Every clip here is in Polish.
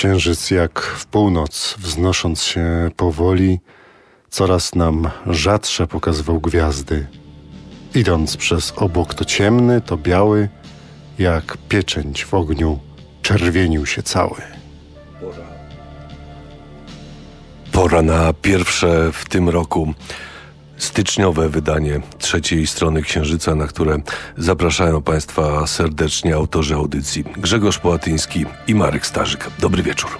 Księżyc jak w północ, wznosząc się powoli, coraz nam rzadsze pokazywał gwiazdy. Idąc przez obłok to ciemny, to biały, jak pieczęć w ogniu, czerwienił się cały. Pora na pierwsze w tym roku styczniowe wydanie trzeciej strony Księżyca, na które zapraszają Państwa serdecznie autorzy audycji Grzegorz Połatyński i Marek Starzyk. Dobry wieczór.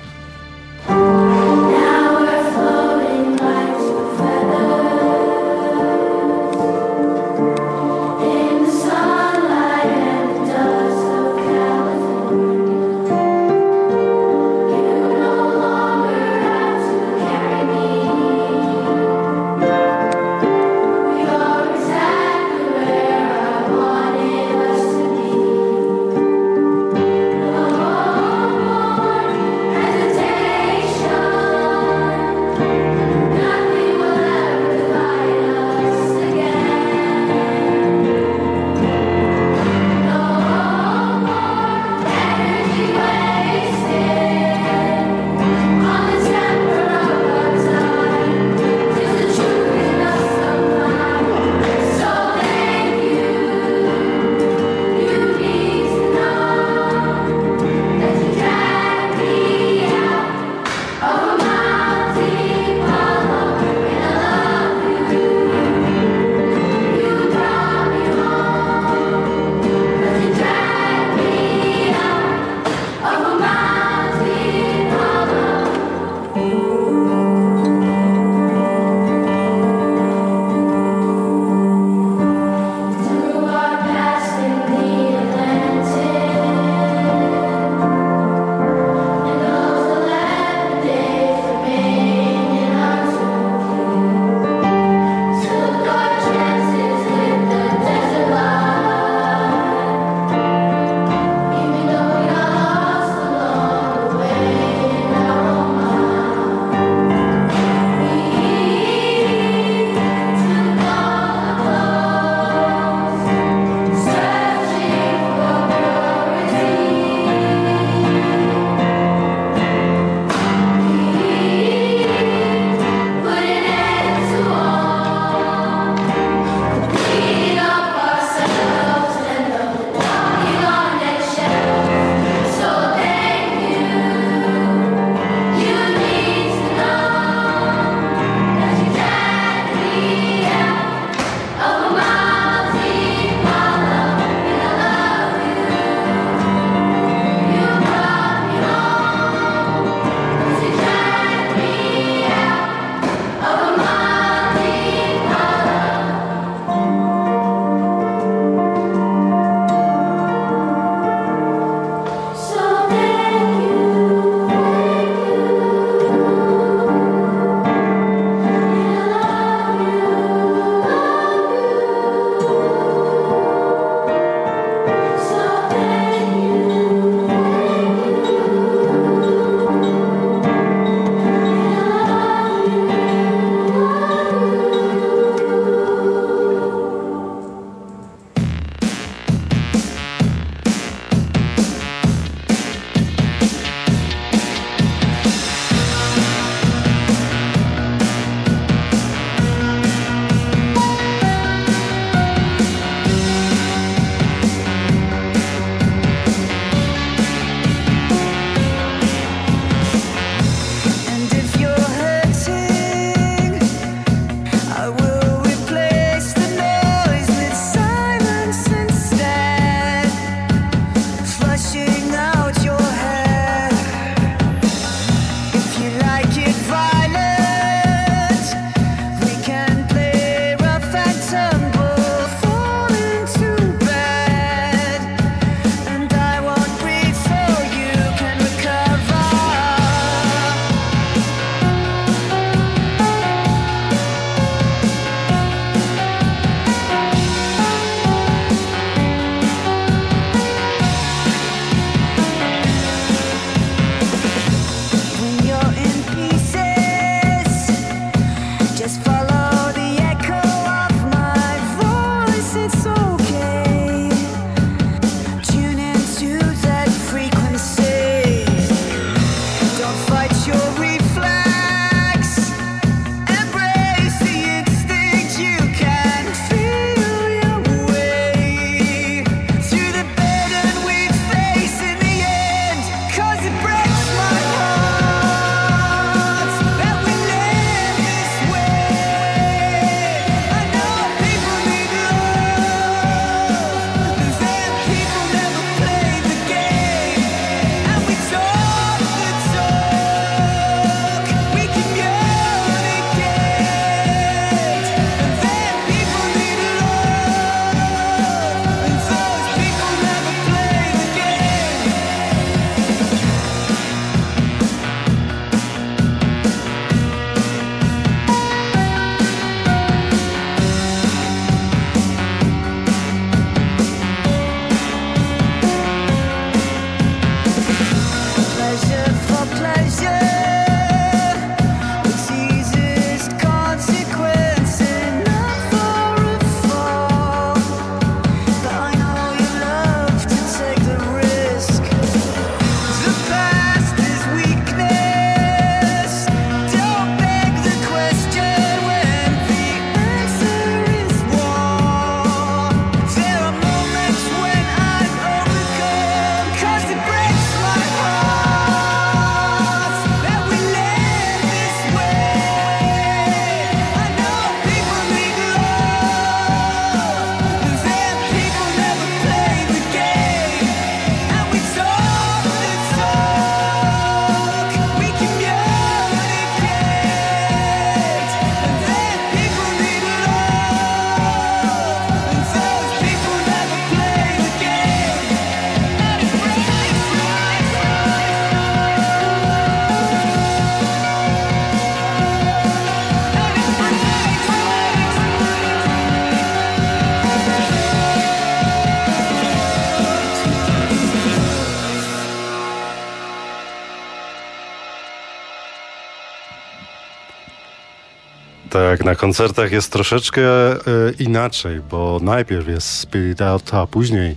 Tak, na koncertach jest troszeczkę e, inaczej, bo najpierw jest Spirit Out, a później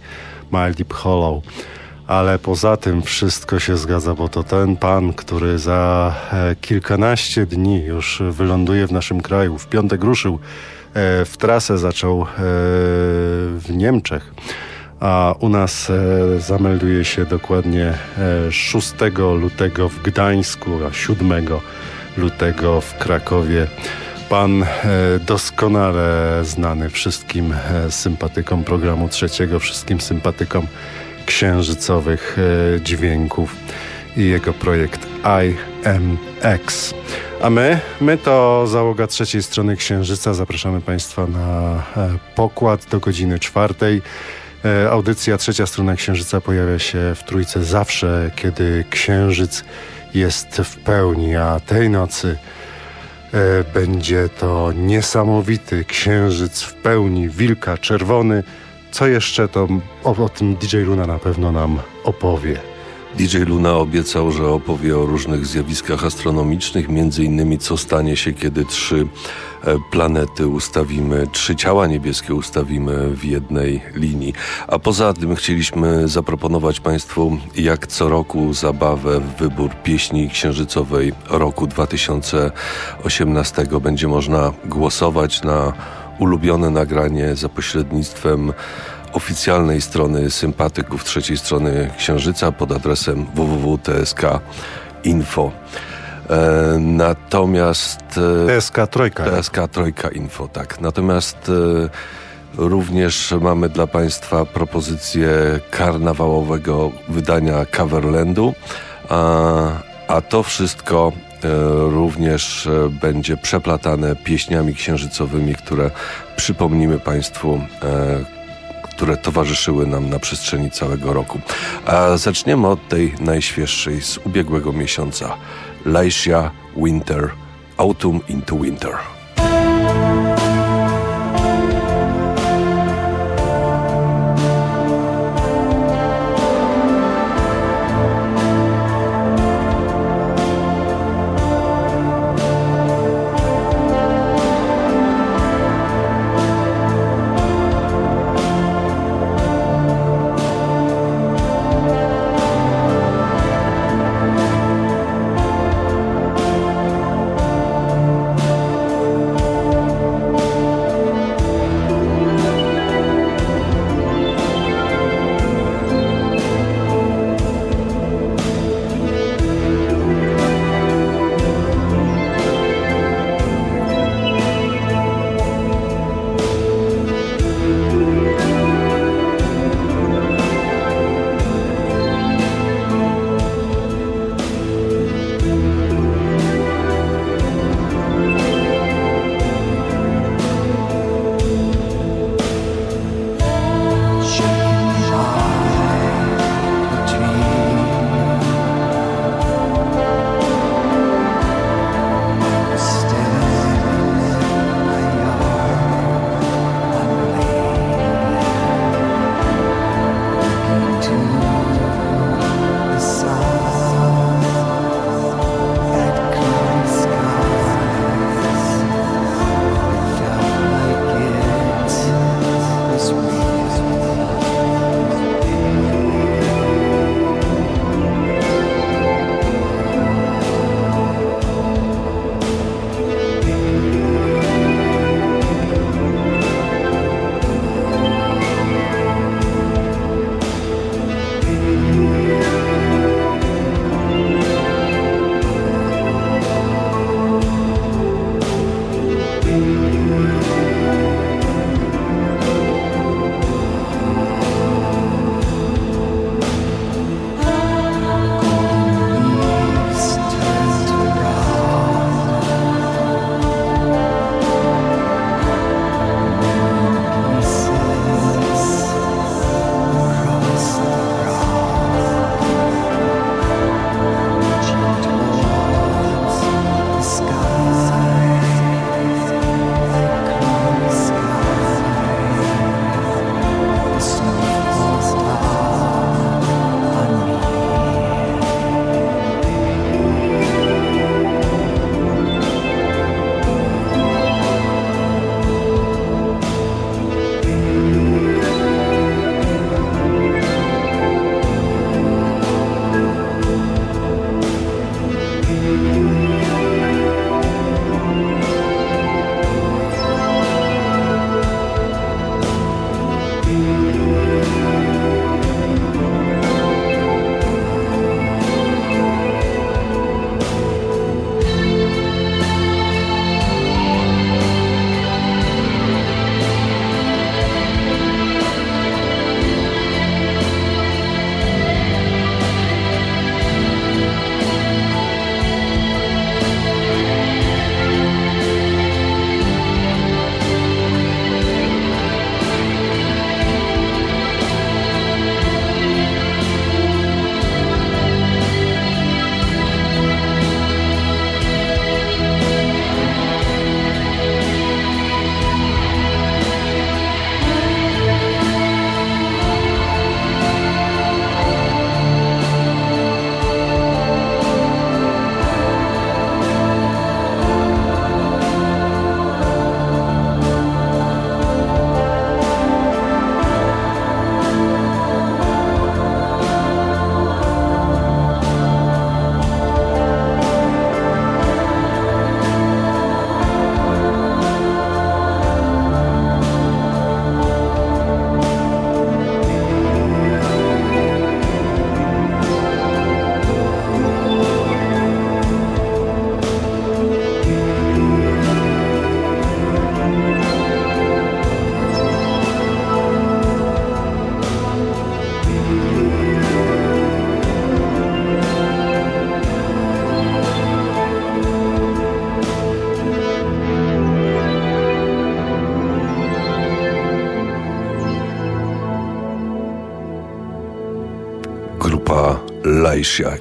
Mile Deep Hollow. Ale poza tym wszystko się zgadza, bo to ten pan, który za e, kilkanaście dni już wyląduje w naszym kraju. W piątek ruszył e, w trasę, zaczął e, w Niemczech a u nas e, zamelduje się dokładnie e, 6 lutego w Gdańsku, a 7 lutego w Krakowie. Pan e, doskonale znany wszystkim e, sympatykom programu trzeciego, wszystkim sympatykom księżycowych e, dźwięków i jego projekt IMX. A my, my to załoga trzeciej strony Księżyca. Zapraszamy Państwa na pokład do godziny czwartej. Audycja Trzecia Strona Księżyca pojawia się w Trójce zawsze, kiedy Księżyc jest w pełni, a tej nocy będzie to niesamowity Księżyc w pełni, wilka czerwony. Co jeszcze, to o, o tym DJ Luna na pewno nam opowie. DJ Luna obiecał, że opowie o różnych zjawiskach astronomicznych, między innymi co stanie się, kiedy trzy e, planety ustawimy, trzy ciała niebieskie ustawimy w jednej linii. A poza tym chcieliśmy zaproponować Państwu, jak co roku, zabawę w wybór pieśni księżycowej roku 2018. Będzie można głosować na ulubione nagranie za pośrednictwem oficjalnej strony sympatyków trzeciej strony Księżyca pod adresem www.tsk.info. E, natomiast... E, TSK Trojka. TSK Trojka Info, tak. Natomiast e, również mamy dla Państwa propozycję karnawałowego wydania Coverlandu, a, a to wszystko e, również będzie przeplatane pieśniami księżycowymi, które przypomnimy Państwu e, które towarzyszyły nam na przestrzeni całego roku. A zaczniemy od tej najświeższej z ubiegłego miesiąca. Laisia Winter, Autumn into Winter.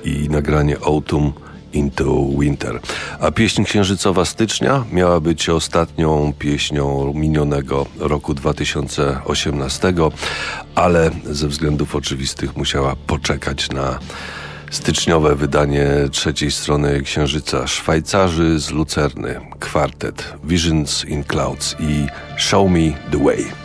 I nagranie Autumn into Winter. A pieśń księżycowa stycznia miała być ostatnią pieśnią minionego roku 2018, ale ze względów oczywistych musiała poczekać na styczniowe wydanie trzeciej strony Księżyca. Szwajcarzy z Lucerny, kwartet Visions in Clouds i Show Me the Way.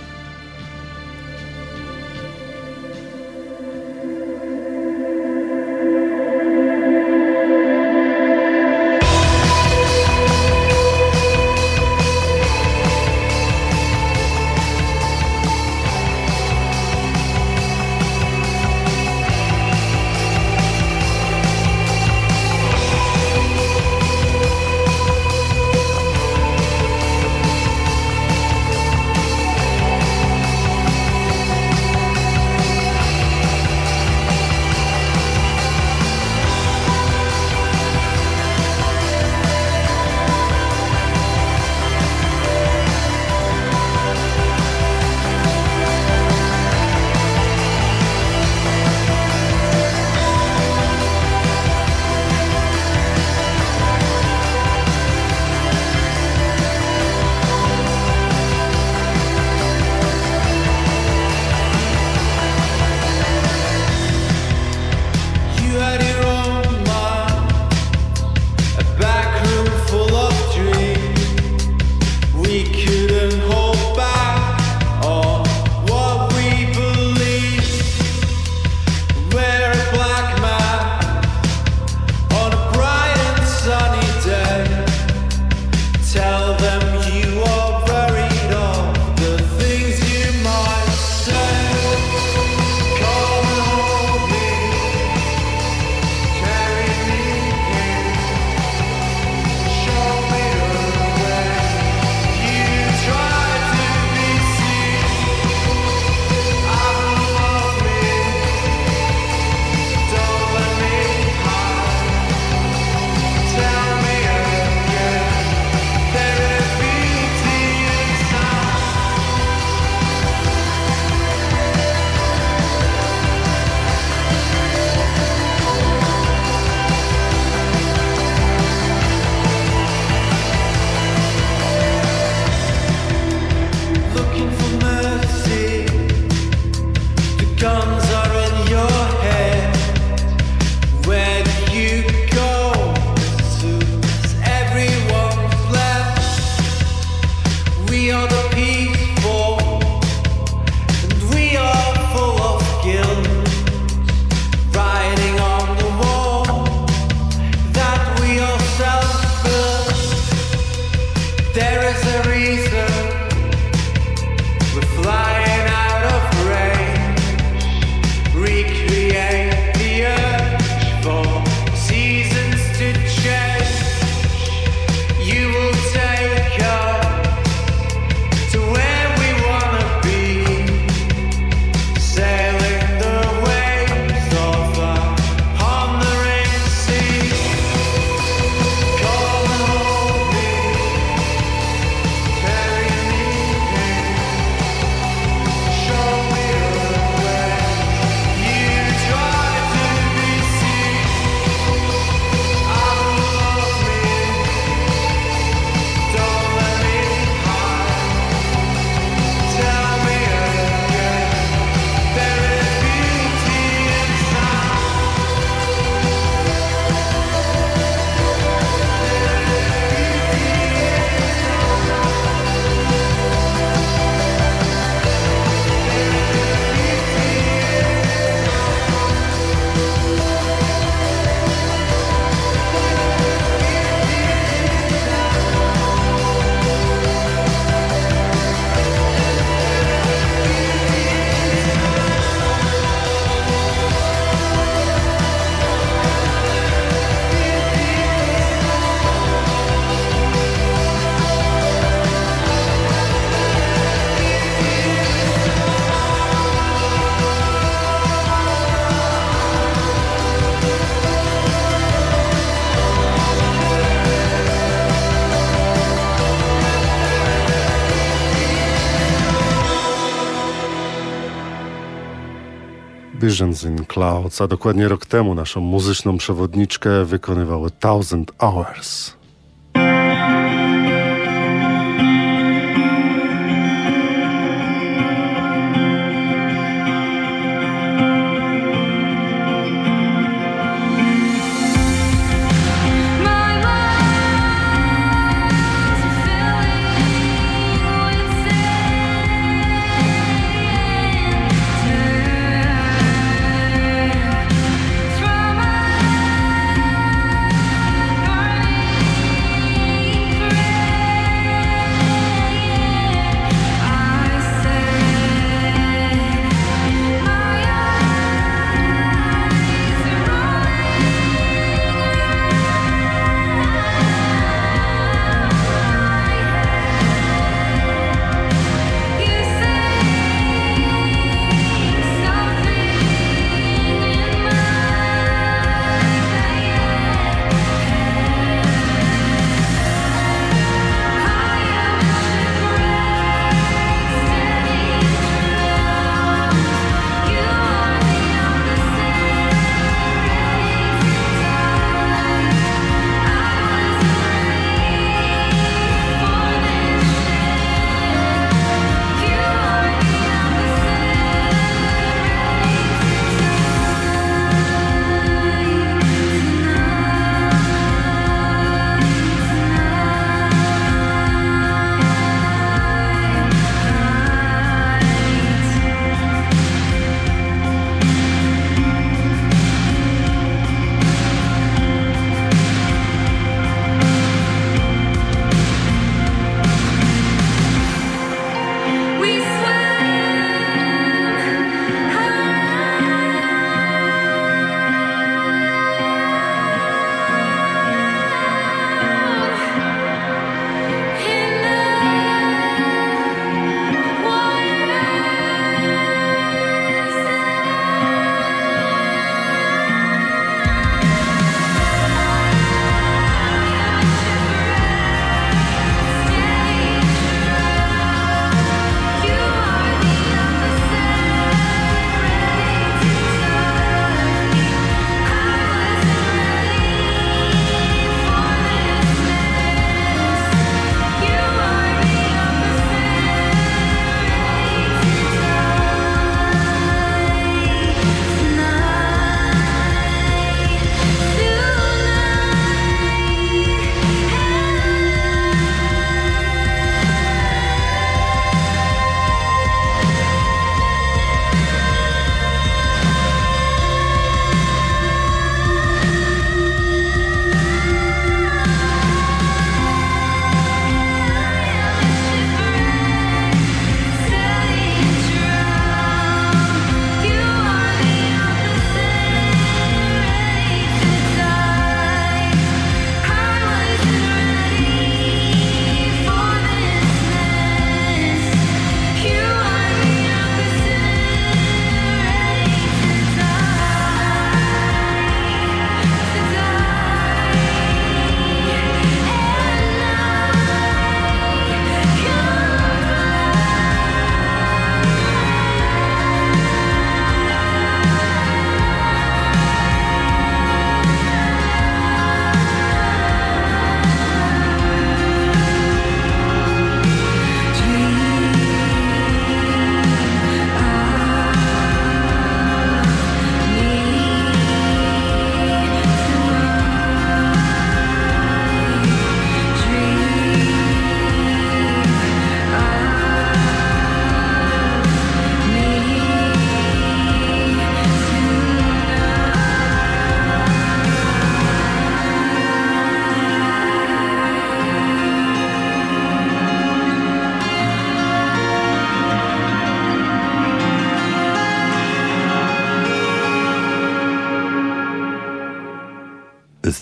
Visions in Clouds, a dokładnie rok temu naszą muzyczną przewodniczkę wykonywało Thousand Hours.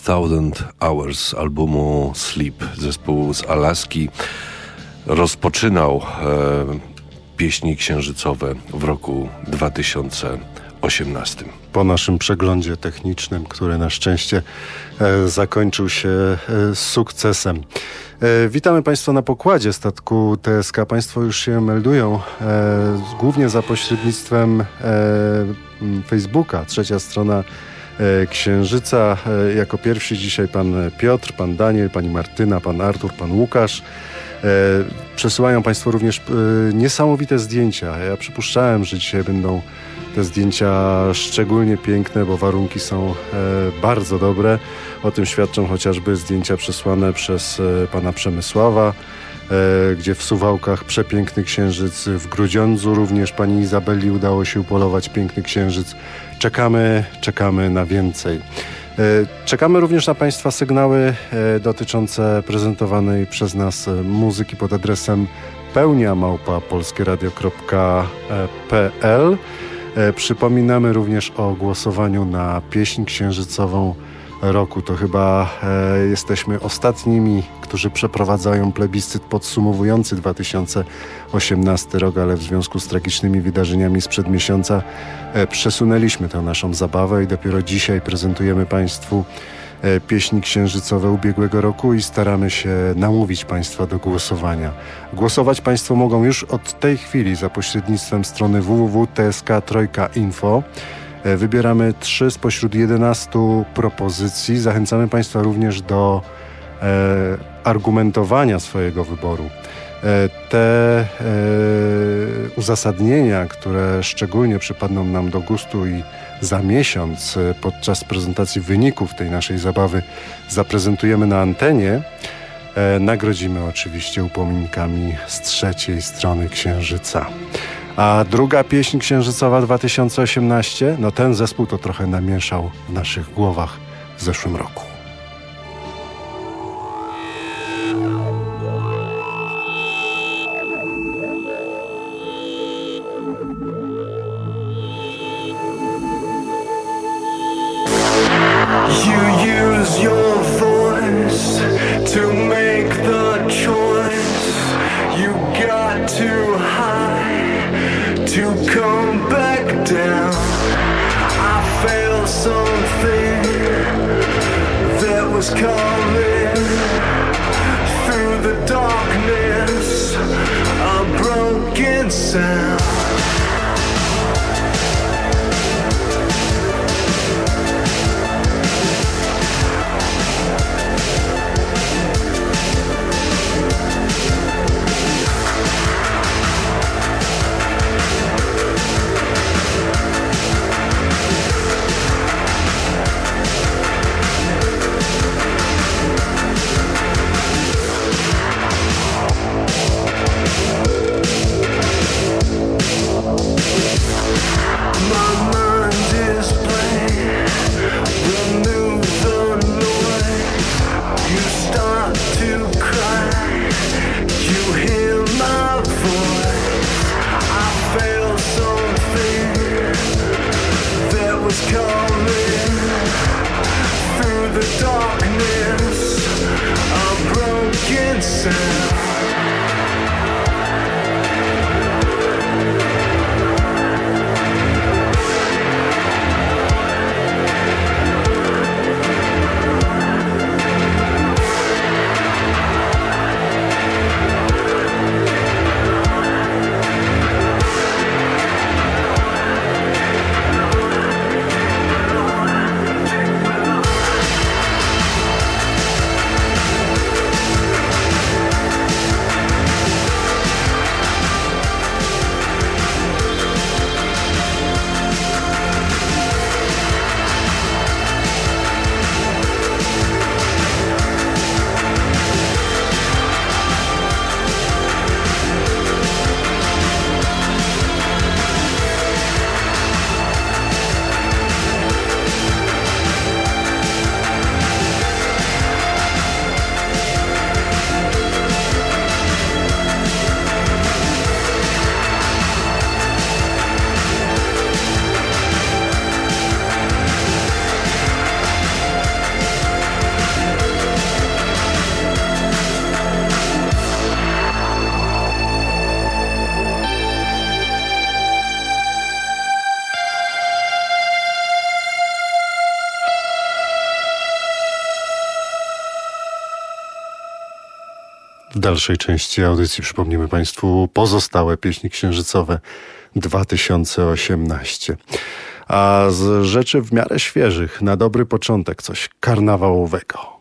Thousand Hours albumu Sleep zespołu z Alaski rozpoczynał e, pieśni księżycowe w roku 2018. Po naszym przeglądzie technicznym, który na szczęście e, zakończył się e, sukcesem. E, witamy Państwa na pokładzie statku TSK. Państwo już się meldują, e, głównie za pośrednictwem e, Facebooka, trzecia strona Księżyca. E, jako pierwszy dzisiaj pan Piotr, pan Daniel, pani Martyna, pan Artur, pan Łukasz. E, przesyłają Państwo również niesamowite zdjęcia. Ja przypuszczałem, że dzisiaj będą te zdjęcia szczególnie piękne, bo warunki są bardzo dobre. O tym świadczą chociażby zdjęcia przesłane przez e, pana Przemysława, e, gdzie w Suwałkach przepiękny księżyc, w Grudziądzu również pani Izabeli udało się upolować piękny księżyc. Czekamy, czekamy na więcej. E, czekamy również na Państwa sygnały dotyczące prezentowanej przez nas muzyki pod adresem pełnia. Przypominamy również o głosowaniu na pieśń księżycową roku. To chyba e, jesteśmy ostatnimi, którzy przeprowadzają plebiscyt podsumowujący 2018 rok, ale w związku z tragicznymi wydarzeniami sprzed miesiąca e, przesunęliśmy tę naszą zabawę i dopiero dzisiaj prezentujemy Państwu e, pieśni księżycowe ubiegłego roku i staramy się namówić Państwa do głosowania. Głosować Państwo mogą już od tej chwili za pośrednictwem strony www.tsk.info. E, wybieramy trzy spośród 11 propozycji. Zachęcamy Państwa również do e, argumentowania swojego wyboru. E, te e, uzasadnienia, które szczególnie przypadną nam do gustu i za miesiąc e, podczas prezentacji wyników tej naszej zabawy zaprezentujemy na antenie, e, nagrodzimy oczywiście upominkami z trzeciej strony Księżyca. A druga pieśń księżycowa 2018, no ten zespół to trochę namieszał w naszych głowach w zeszłym roku. W dalszej części audycji przypomnimy Państwu pozostałe pieśni księżycowe 2018. A z rzeczy w miarę świeżych, na dobry początek, coś karnawałowego.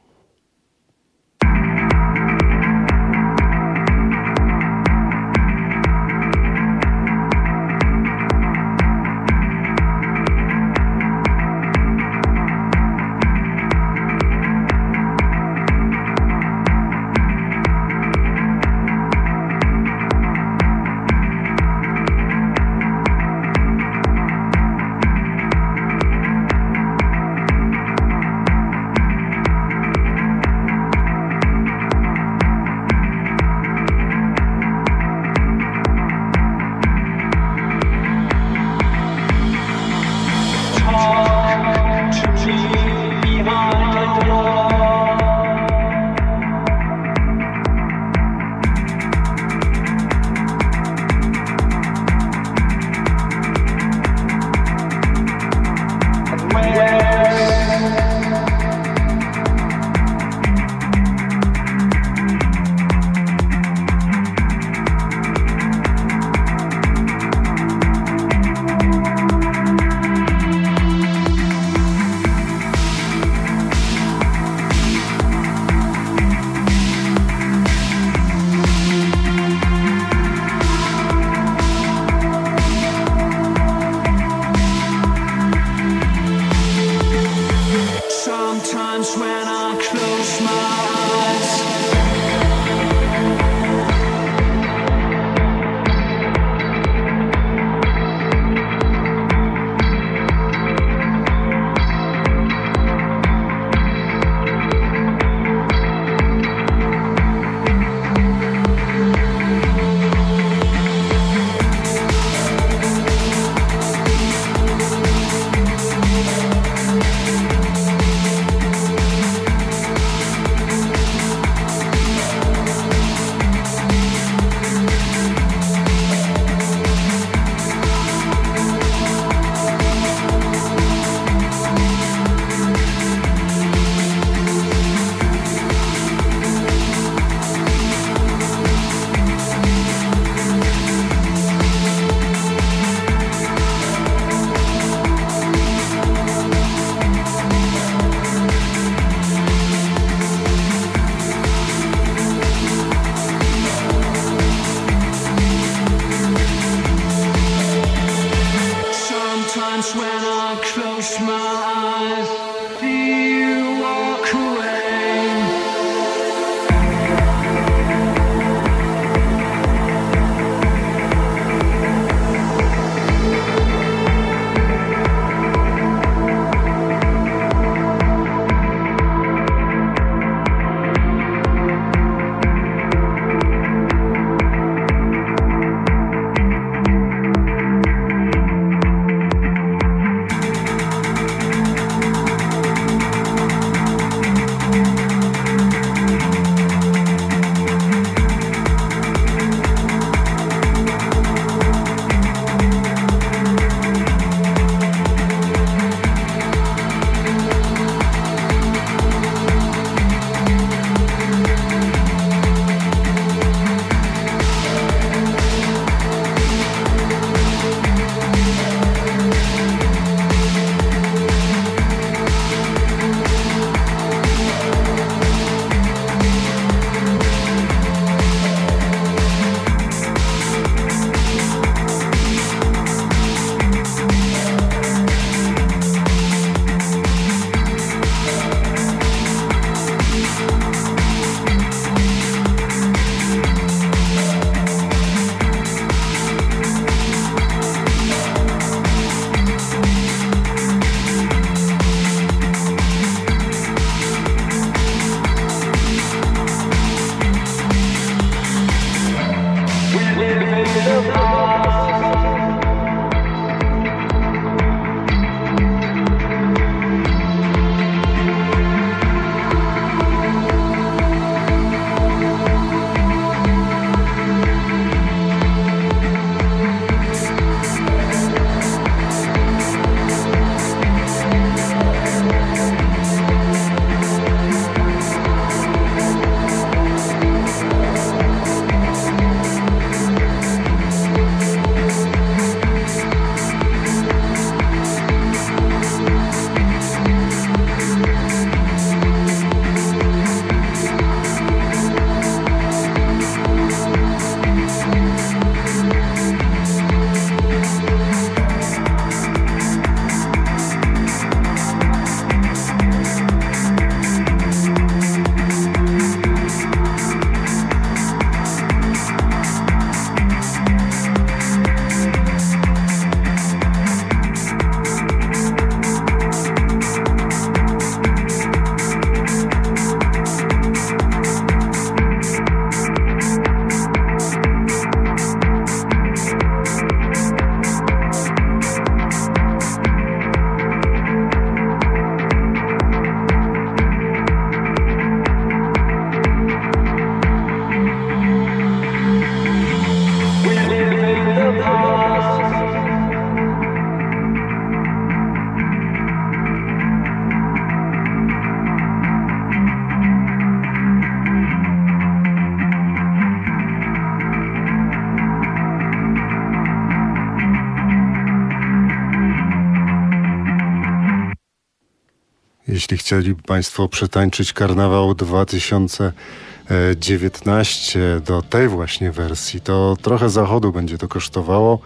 Chcieliby Państwo przetańczyć karnawał 2019 do tej właśnie wersji, to trochę zachodu będzie to kosztowało,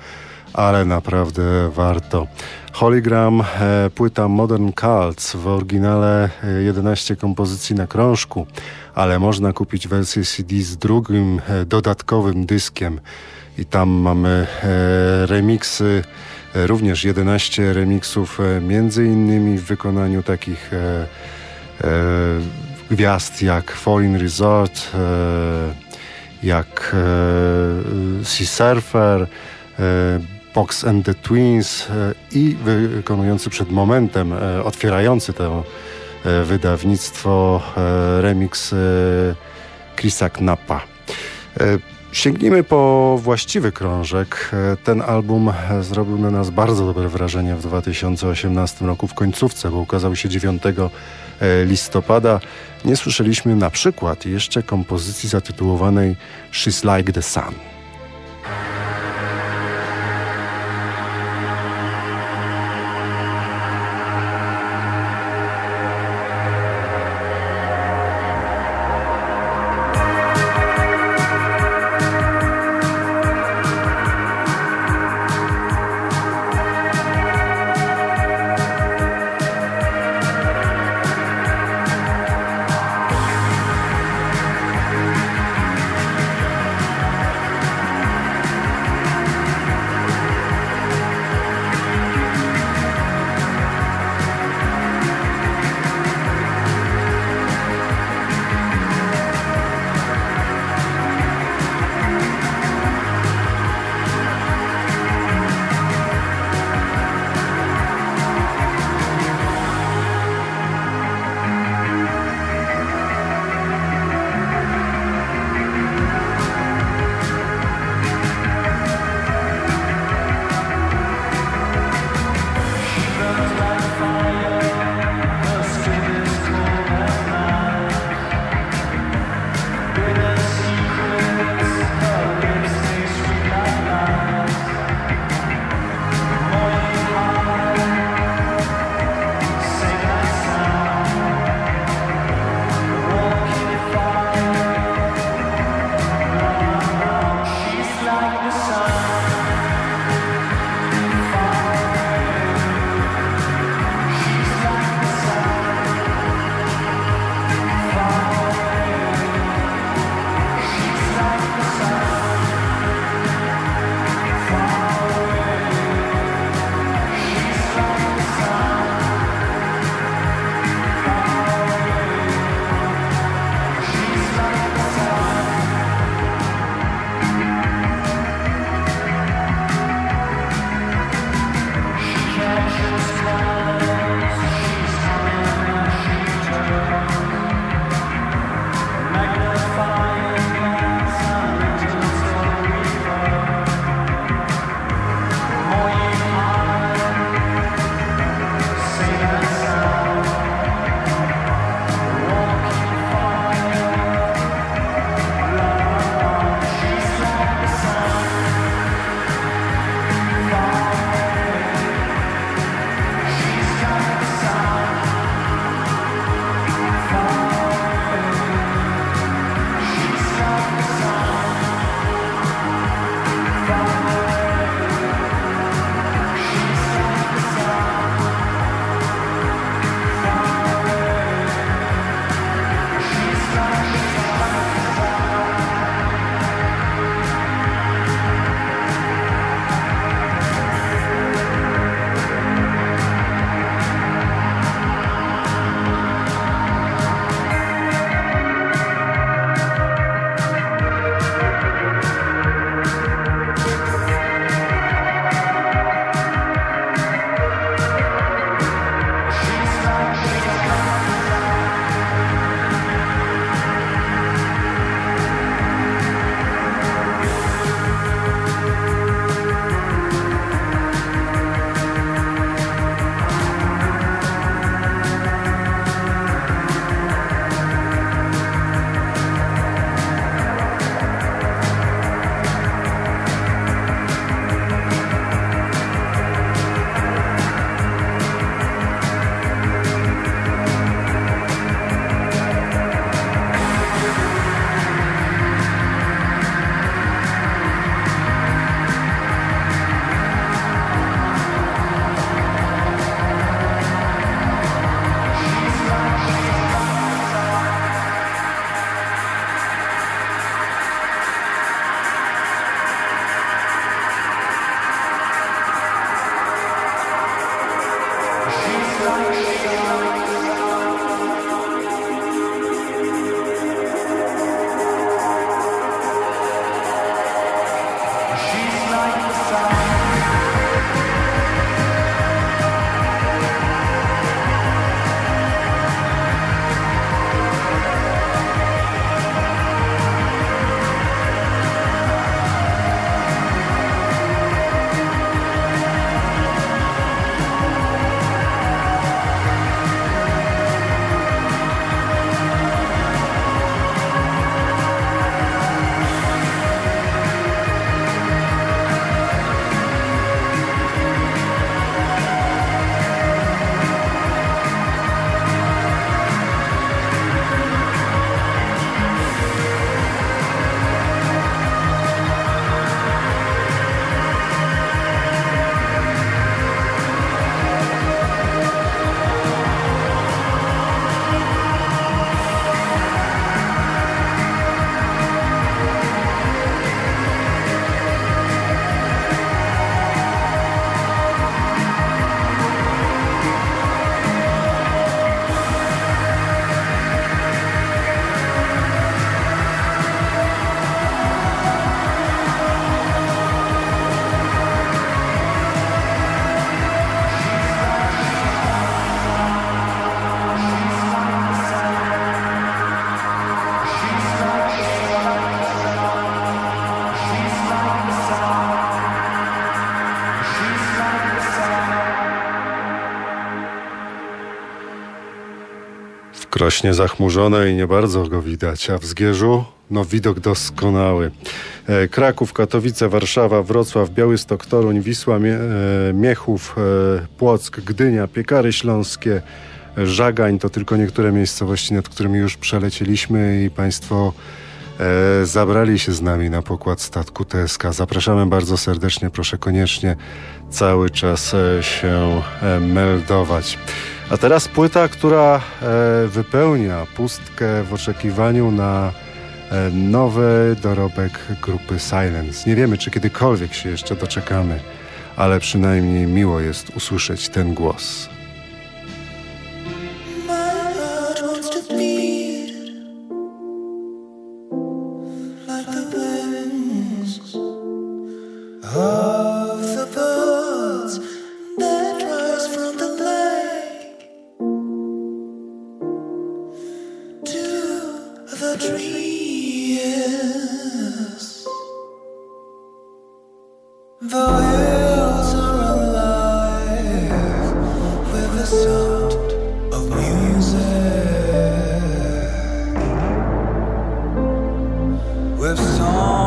ale naprawdę warto. Hologram, e, płyta Modern Cults, w oryginale 11 kompozycji na krążku, ale można kupić wersję CD z drugim e, dodatkowym dyskiem i tam mamy e, remiksy, również 11 remiksów, między innymi w wykonaniu takich gwiazd jak Falling Resort, jak Sea Surfer, Fox and the Twins e, i wykonujący przed momentem, e, otwierający to e, wydawnictwo remix Chrisa Knappa. Sięgnijmy po właściwy krążek. Ten album zrobił na nas bardzo dobre wrażenie w 2018 roku w końcówce, bo ukazał się 9 listopada. Nie słyszeliśmy na przykład jeszcze kompozycji zatytułowanej She's Like the Sun. Krośnie zachmurzone i nie bardzo go widać, a w Zgierzu no widok doskonały. E, Kraków, Katowice, Warszawa, Wrocław, Białystok, Toruń, Wisła, e, Miechów, e, Płock, Gdynia, Piekary Śląskie, Żagań to tylko niektóre miejscowości, nad którymi już przelecieliśmy i Państwo e, zabrali się z nami na pokład statku TSK. Zapraszamy bardzo serdecznie, proszę koniecznie cały czas się meldować. A teraz płyta, która e, wypełnia pustkę w oczekiwaniu na e, nowy dorobek grupy Silence. Nie wiemy, czy kiedykolwiek się jeszcze doczekamy, ale przynajmniej miło jest usłyszeć ten głos. With songs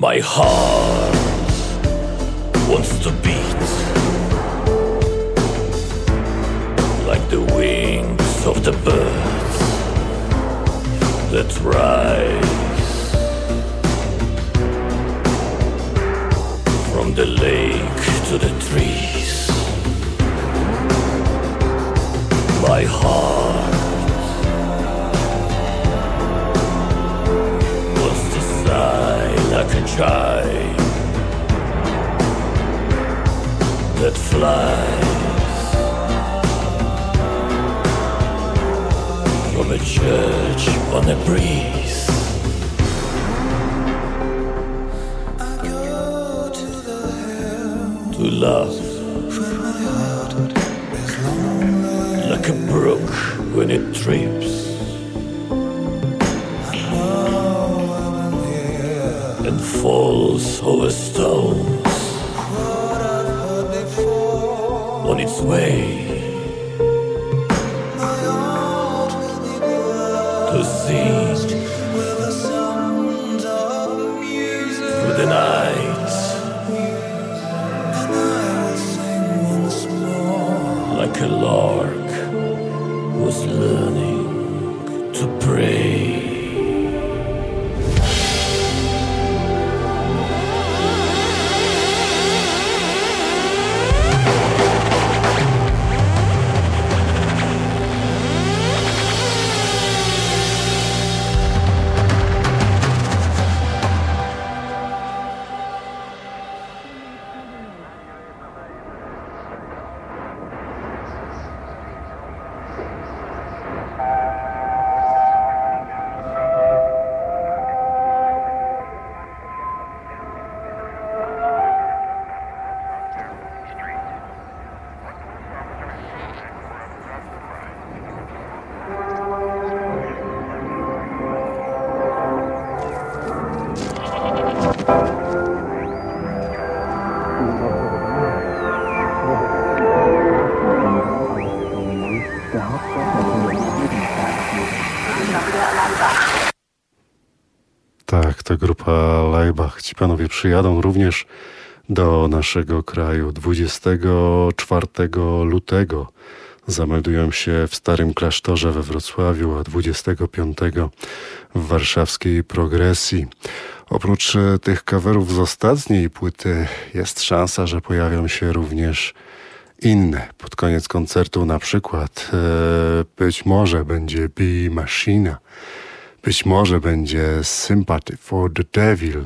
My heart wants to beat like the wings of the birds that rise from the lake to the trees. My heart sigh like a child that flies from a church on a breeze. I go to the hill To love when my heart is lonely. like a brook when it trips falls over stones. On its way Przyjadą również do naszego kraju 24 lutego. Zameldują się w Starym Klasztorze we Wrocławiu, a 25 w warszawskiej Progresji. Oprócz e, tych coverów z ostatniej płyty jest szansa, że pojawią się również inne. Pod koniec koncertu na przykład e, być może będzie Be Machina, być może będzie Sympathy for the Devil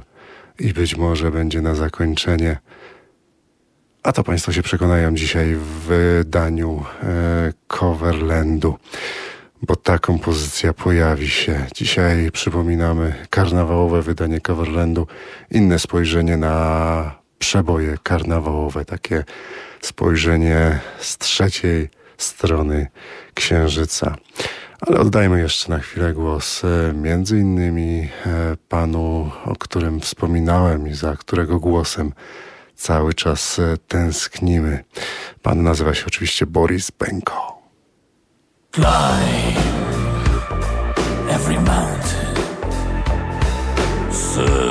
i być może będzie na zakończenie a to Państwo się przekonają dzisiaj w wydaniu e, Coverlandu, bo ta kompozycja pojawi się. Dzisiaj przypominamy karnawałowe wydanie Coverlandu, inne spojrzenie na przeboje karnawałowe, takie spojrzenie z trzeciej strony Księżyca. Ale oddajmy jeszcze na chwilę głos e, między innymi e, panu, o którym wspominałem i za którego głosem cały czas e, tęsknimy. Pan nazywa się oczywiście Boris Benko. Climb every mountain, search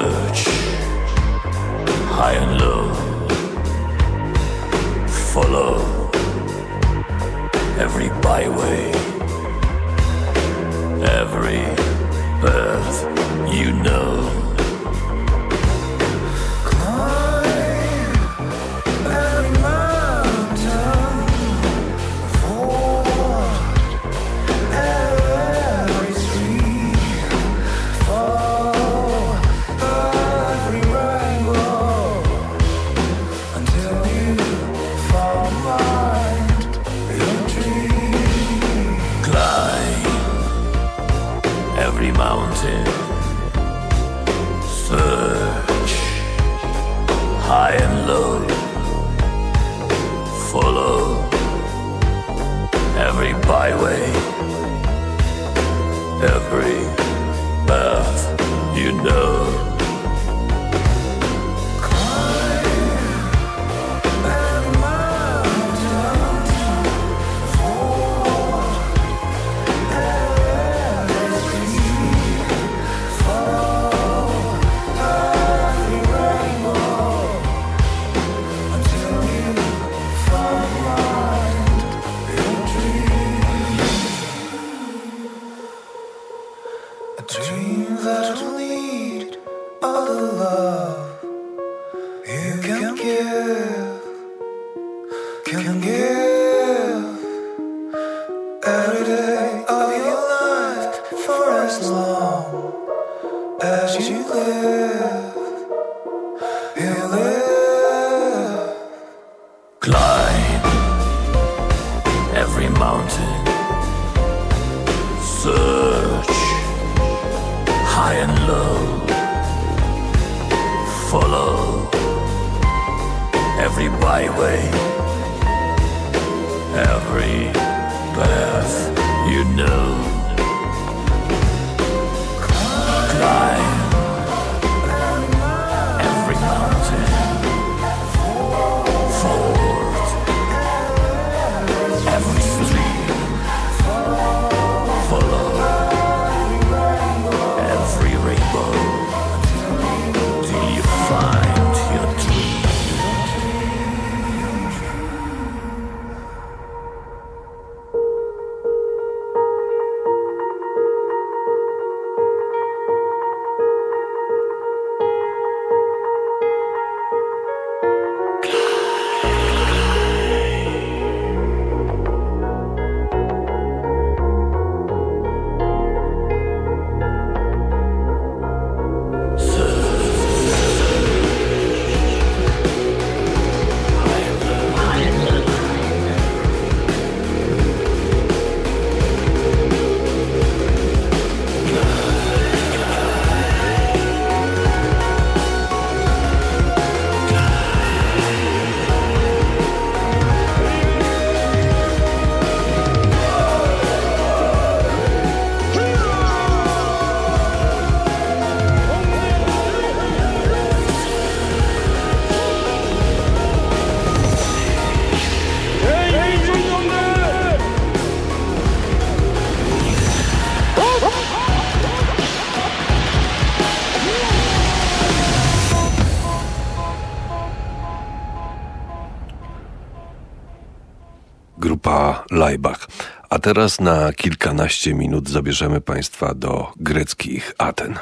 search. High and low, follow. Every byway, every path you know. Climb Michała Lajbach. A teraz na kilkanaście minut zabierzemy Państwa do greckich Aten.